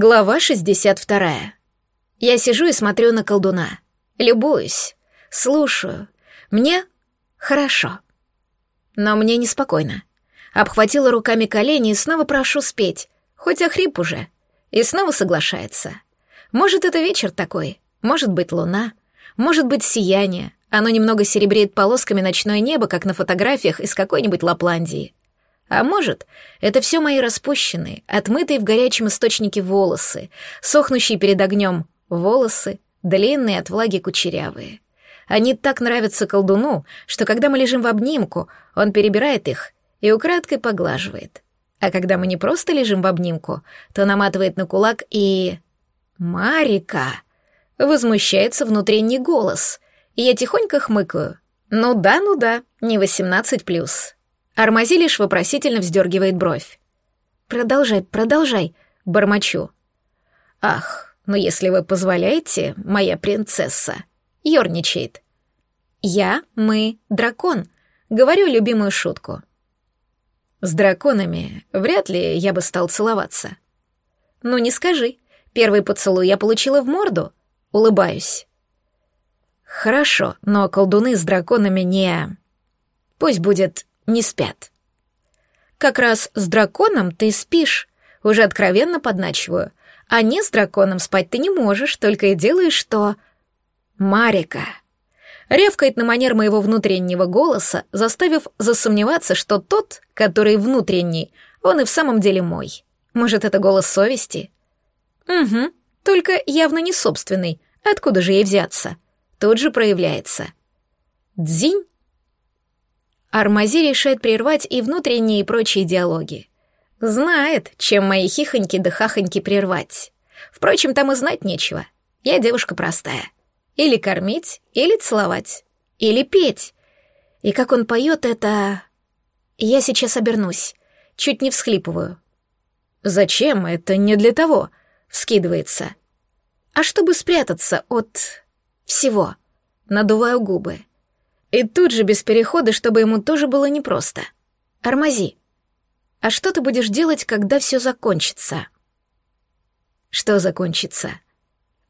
Глава 62. Я сижу и смотрю на колдуна. Любуюсь, слушаю. Мне хорошо. Но мне неспокойно. Обхватила руками колени и снова прошу спеть, хоть охрип уже. И снова соглашается. Может, это вечер такой, может быть, луна, может быть, сияние. Оно немного серебреет полосками ночное небо, как на фотографиях из какой-нибудь Лапландии. А может, это все мои распущенные, отмытые в горячем источнике волосы, сохнущие перед огнем волосы, длинные от влаги кучерявые. Они так нравятся колдуну, что когда мы лежим в обнимку, он перебирает их и украдкой поглаживает. А когда мы не просто лежим в обнимку, то наматывает на кулак и... «Марика!» — возмущается внутренний голос, и я тихонько хмыкаю. «Ну да, ну да, не восемнадцать плюс». Армази лишь вопросительно вздергивает бровь. «Продолжай, продолжай», — бормочу. «Ах, ну если вы позволяете, моя принцесса», — ерничает. «Я, мы, дракон», — говорю любимую шутку. С драконами вряд ли я бы стал целоваться. «Ну не скажи, первый поцелуй я получила в морду», — улыбаюсь. «Хорошо, но колдуны с драконами не...» Пусть будет не спят. Как раз с драконом ты спишь, уже откровенно подначиваю. А не с драконом спать ты не можешь, только и делаешь что... Марика. Ревкает на манер моего внутреннего голоса, заставив засомневаться, что тот, который внутренний, он и в самом деле мой. Может, это голос совести? Угу, только явно не собственный. Откуда же ей взяться? Тут же проявляется. Дзинь Армази решает прервать и внутренние и прочие диалоги. Знает, чем мои хихоньки да хахоньки прервать. Впрочем, там и знать нечего. Я девушка простая. Или кормить, или целовать, или петь. И как он поет это... Я сейчас обернусь. Чуть не всхлипываю. «Зачем? Это не для того», — вскидывается. «А чтобы спрятаться от... всего». Надуваю губы. И тут же без перехода, чтобы ему тоже было непросто. «Армази, а что ты будешь делать, когда все закончится?» «Что закончится?»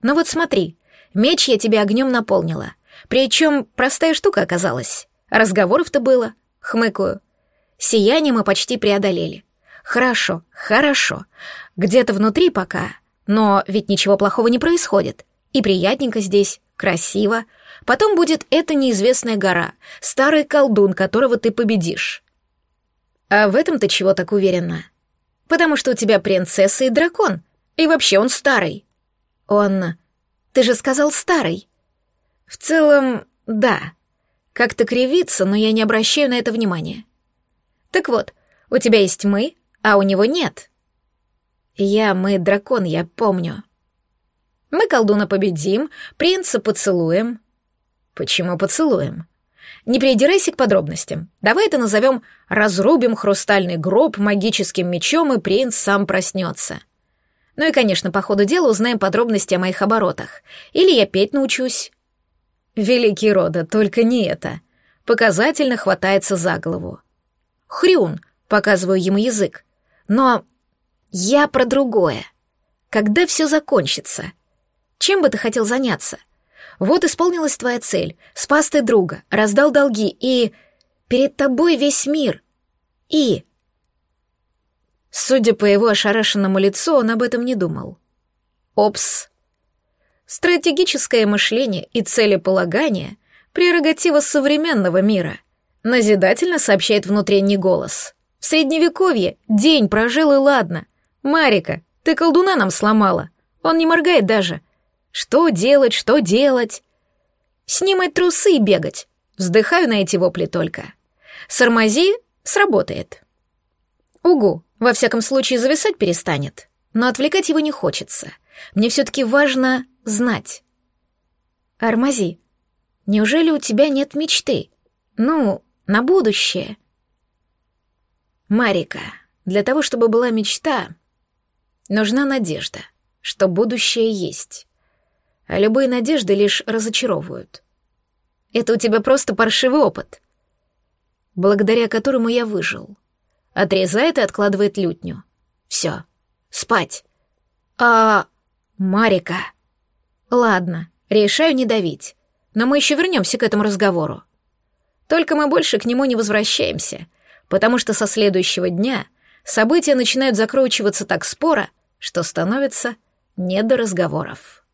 «Ну вот смотри, меч я тебе огнем наполнила. Причем простая штука оказалась. Разговоров-то было. Хмыкаю. Сияние мы почти преодолели. Хорошо, хорошо. Где-то внутри пока. Но ведь ничего плохого не происходит. И приятненько здесь, красиво. Потом будет эта неизвестная гора, старый колдун, которого ты победишь. А в этом ты чего так уверена? Потому что у тебя принцесса и дракон. И вообще он старый. Он... Ты же сказал старый. В целом, да. Как-то кривится, но я не обращаю на это внимания. Так вот, у тебя есть мы, а у него нет. Я, мы, дракон, я помню. Мы колдуна победим, принца поцелуем. Почему поцелуем? Не придирайся к подробностям. Давай это назовем «разрубим хрустальный гроб магическим мечом, и принц сам проснется». Ну и, конечно, по ходу дела узнаем подробности о моих оборотах. Или я петь научусь. Великий рода, только не это. Показательно хватается за голову. Хрюн, показываю ему язык. Но я про другое. Когда все закончится? Чем бы ты хотел заняться? Вот исполнилась твоя цель. Спас ты друга, раздал долги и... Перед тобой весь мир. И... Судя по его ошарашенному лицу, он об этом не думал. Опс. Стратегическое мышление и целеполагание — прерогатива современного мира. Назидательно сообщает внутренний голос. В Средневековье день прожил и ладно. Марика, ты колдуна нам сломала. Он не моргает даже. Что делать, что делать? Снимать трусы и бегать. Вздыхаю на эти вопли только. Сармази сработает. Угу, во всяком случае зависать перестанет. Но отвлекать его не хочется. Мне все-таки важно знать. Армази, неужели у тебя нет мечты? Ну, на будущее. Марика, для того, чтобы была мечта, нужна надежда, что будущее есть а любые надежды лишь разочаровывают. Это у тебя просто паршивый опыт, благодаря которому я выжил. Отрезает и откладывает лютню. Все, спать. А... Марика. Ладно, решаю не давить. Но мы еще вернемся к этому разговору. Только мы больше к нему не возвращаемся, потому что со следующего дня события начинают закручиваться так споро, что становится не до разговоров.